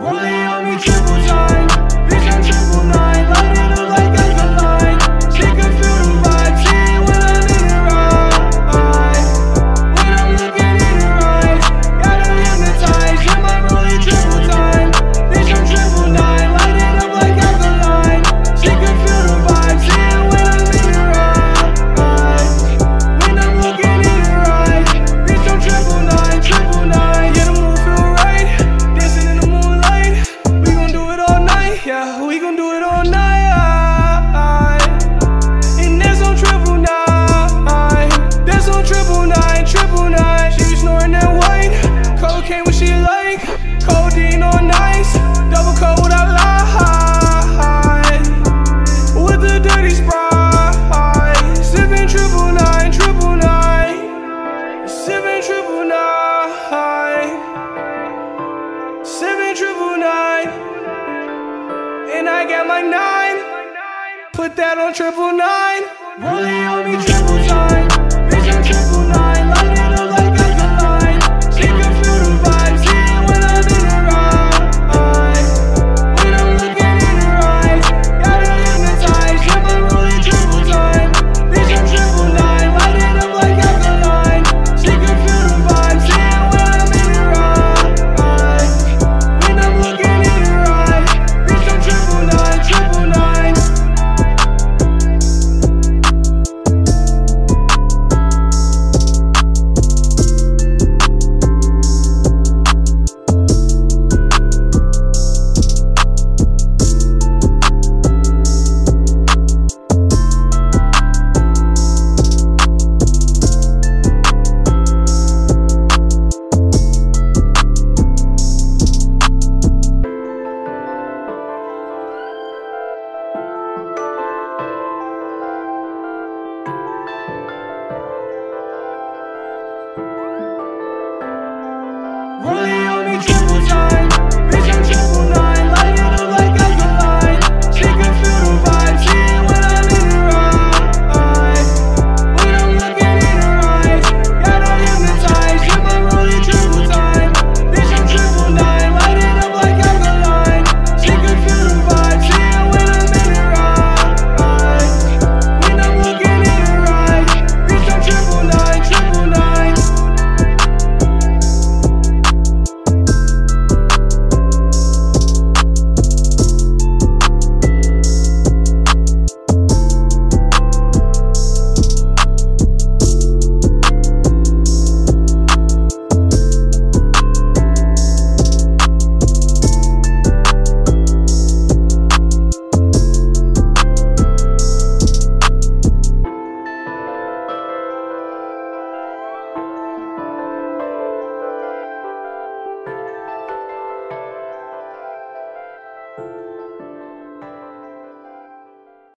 Rolling on me triple time? Do it all night. And that's on triple nine. That's on triple nine, triple nine. She be snoring that white. Cocaine what she like. Codeine on ice. Double coat without lie. With the dirty sprite. Sipping triple nine, triple nine. Sipping triple nine. Sipping triple nine. And I got my nine. Put that on triple nine. Triple